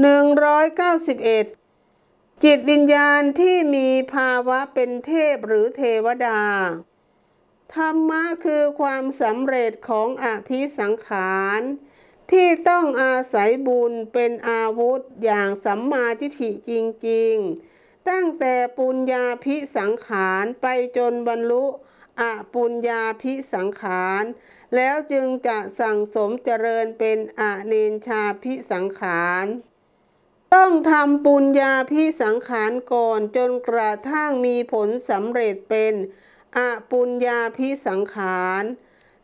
191 จิตวิญญาณที่มีภาวะเป็นเทพหรือเทวดา ธรรมะคือความสำเร็จของอภิสังขาร ที่ต้องอาศัยบุญเป็นอาวุธอย่างสัมมาทิฏฐิจริง ๆ ตั้งแต่ปุญญาภิสังขารไปจนบรรลุอปุญญาภิสังขารแล้วจึงจะสั่งสมเจริญเป็นอเนนชาภิสังขาร ต้องทำปุญญาพิสังขารก่อนจนกระทั่งมีผลสำเร็จเป็นอปุญญาพิสังขาร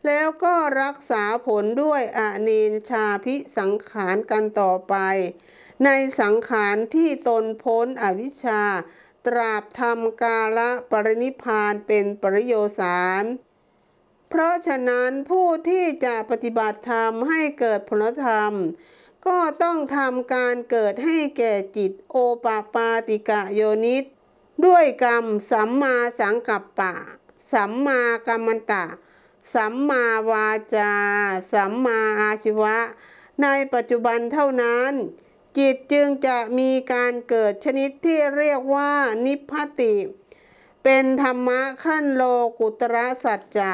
แล้วก็รักษาผลด้วยอเนนชาพิสังขารกันต่อไป ในสังขารที่ตนพ้นอวิชชา ตราบทำกาละปรินิพพานเป็นปริโยสารเพราะฉะนั้นผู้ที่จะปฏิบัติธรรมให้เกิดผลธรรม ก็ต้องทำการเกิดให้แก่จิตโอปาปาติกะโยนิตด้วยกรรมสัมมาสังกัปปะ สัมมากัมมันตะ สัมมาวาจา สัมมาอาชีวะ ในปัจจุบันเท่านั้น จิตจึงจะมีการเกิดชนิดที่เรียกว่านิพพติ เป็นธรรมะขั้นโลกุตระสัจจะ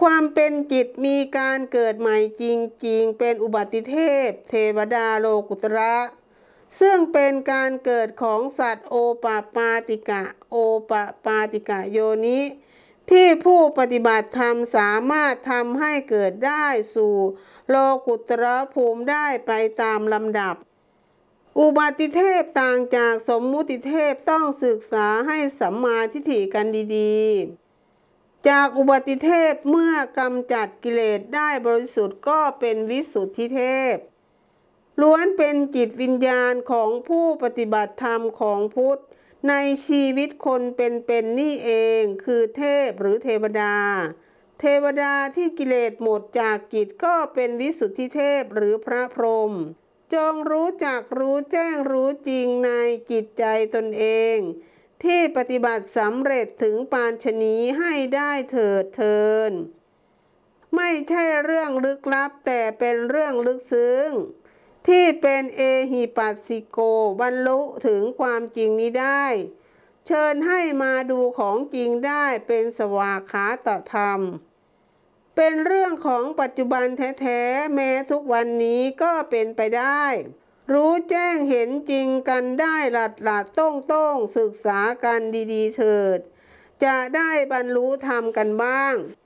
ความเป็นจิตมีการเกิดใหม่จริงๆ เป็นอุบัติเทพ เทวดาโลกุตระ ซึ่งเป็นการเกิดของสัตว์โอปปาติกะ โอปปาติกะโยนิ ที่ผู้ปฏิบัติธรรมสามารถทำให้เกิดได้สู่โลกุตระภูมิได้ไปตามลำดับ อุบัติเทพต่างจากสมมุติเทพต้องศึกษาให้สัมมาทิฏฐิกันดีๆ จากอุบัติเทพเมื่อกำจัดกิเลสได้บริสุทธิ์ก็เป็นวิสุทธิเทพ ล้วนเป็นจิตวิญญาณของผู้ปฏิบัติธรรมของพุทธ ในชีวิตคนเป็นๆนี่เองคือเทพหรือเทวดา เทวดาที่กิเลสหมดจากจิตก็เป็นวิสุทธิเทพหรือพระพรหมจงรู้จักรู้แจ้งรู้จริงในจิตใจตนเอง ที่ปฏิบัติสำเร็จถึงปานชนีให้ได้เถิดเทิน ไม่ใช่เรื่องลึกลับแต่เป็นเรื่องลึกซึ้ง ที่เป็นเอหิปัสสิโกบรรลุถึงความจริงนี้ได้ เชิญให้มาดูของจริงได้เป็นสวากขาตธรรม เป็นเรื่องของปัจจุบันแท้ๆแม้ทุกวันนี้ก็เป็นไปได้ รู้แจ้งเห็นจริงกันได้หลัดหลัดต้องต้องศึกษากันดีๆเถิด จะได้บรรลุธรรมกันบ้าง